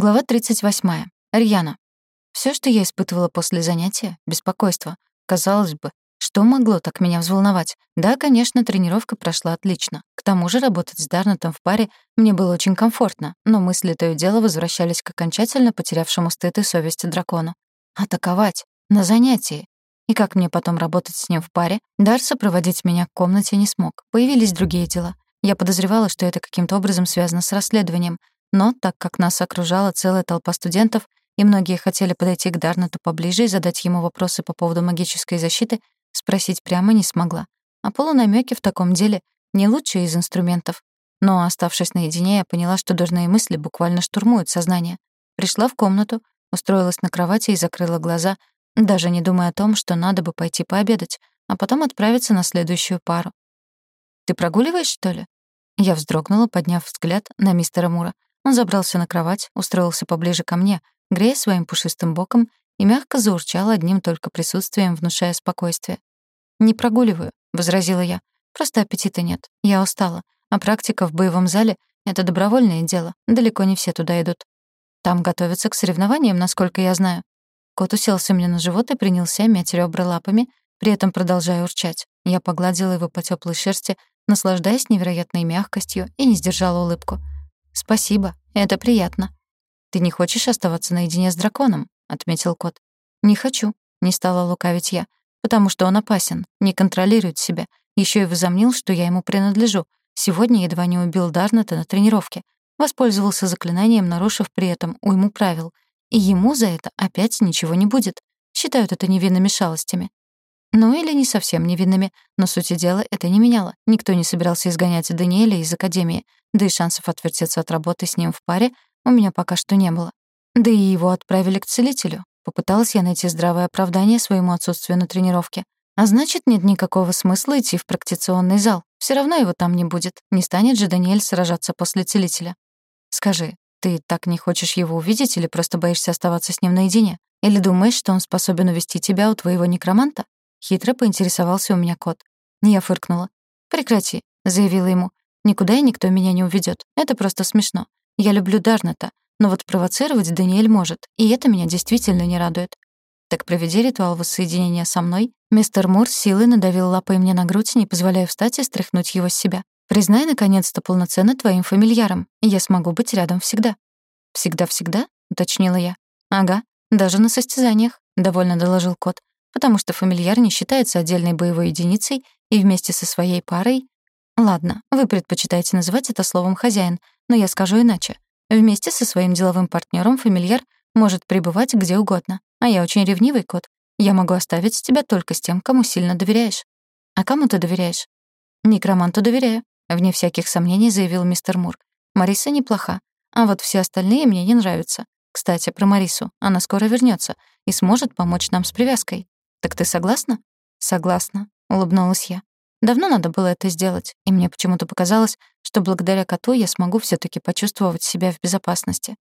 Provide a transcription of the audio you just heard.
Глава 38. Рьяна. Все, что я испытывала после занятия — беспокойство. Казалось бы, что могло так меня взволновать? Да, конечно, тренировка прошла отлично. К тому же работать с Дарнетом в паре мне было очень комфортно, но мысли то и дело возвращались к окончательно потерявшему стыд и совесть дракону. Атаковать. На занятии. И как мне потом работать с ним в паре? Дарса проводить меня к комнате не смог. Появились другие дела. Я подозревала, что это каким-то образом связано с расследованием, но так как нас окружала целая толпа студентов, и многие хотели подойти к Дарнету поближе и задать ему вопросы по поводу магической защиты, спросить прямо не смогла. А полунамёки в таком деле не лучший из инструментов. Но, оставшись наедине, я поняла, что дурные мысли буквально штурмуют сознание. Пришла в комнату, устроилась на кровати и закрыла глаза, даже не думая о том, что надо бы пойти пообедать, а потом отправиться на следующую пару. «Ты прогуливаешь, что ли?» Я вздрогнула, подняв взгляд на мистера Мура. Он забрался на кровать, устроился поближе ко мне, грея своим пушистым боком и мягко заурчал одним только присутствием, внушая спокойствие. «Не прогуливаю», — возразила я. «Просто аппетита нет. Я устала. А практика в боевом зале — это добровольное дело. Далеко не все туда идут. Там готовятся к соревнованиям, насколько я знаю». Кот уселся мне на живот и принялся мять ребра лапами, при этом продолжая урчать. Я погладила его по теплой шерсти, наслаждаясь невероятной мягкостью, и не сдержала улыбку. «Спасибо, это приятно». «Ты не хочешь оставаться наедине с драконом?» — отметил кот. «Не хочу», — не стала лукавить я, «потому что он опасен, не контролирует себя, еще и возомнил, что я ему принадлежу. Сегодня едва не убил Дарната на тренировке, воспользовался заклинанием, нарушив при этом уйму правил, и ему за это опять ничего не будет. Считают это невинными шалостями. Ну или не совсем невинными, но сути дела это не меняло. Никто не собирался изгонять Даниэля из академии, да и шансов отвертеться от работы с ним в паре у меня пока что не было. Да и его отправили к целителю. Попыталась я найти здравое оправдание своему отсутствию на тренировке. А значит, нет никакого смысла идти в практикационный зал. Все равно его там не будет. Не станет же Даниэль сражаться после целителя. Скажи, ты так не хочешь его увидеть или просто боишься оставаться с ним наедине? Или думаешь, что он способен увести тебя у твоего некроманта? Хитро поинтересовался у меня кот. Я фыркнула. «Прекрати», — заявила ему. «Никуда и никто меня не уведет. Это просто смешно. Я люблю Дарната, но вот провоцировать Даниэль может, и это меня действительно не радует. Так проведи ритуал воссоединения со мной. Мистер Мур силой надавил лапой мне на грудь, не позволяя встать и стряхнуть его с себя. Признай, наконец-то, полноценно твоим фамильяром, и я смогу быть рядом всегда. «Всегда-всегда?» — уточнила я. «Ага, даже на состязаниях», — довольно доложил кот потому что фамильяр не считается отдельной боевой единицей и вместе со своей парой... Ладно, вы предпочитаете называть это словом «хозяин», но я скажу иначе. Вместе со своим деловым партнером фамильяр может пребывать где угодно. А я очень ревнивый кот. Я могу оставить тебя только с тем, кому сильно доверяешь. А кому ты доверяешь? Некроманту доверяю, вне всяких сомнений заявил мистер Мур. Мариса неплоха, а вот все остальные мне не нравятся. Кстати, про Марису. Она скоро вернется и сможет помочь нам с привязкой. «Так ты согласна?» «Согласна», — улыбнулась я. Давно надо было это сделать, и мне почему-то показалось, что благодаря коту я смогу все таки почувствовать себя в безопасности.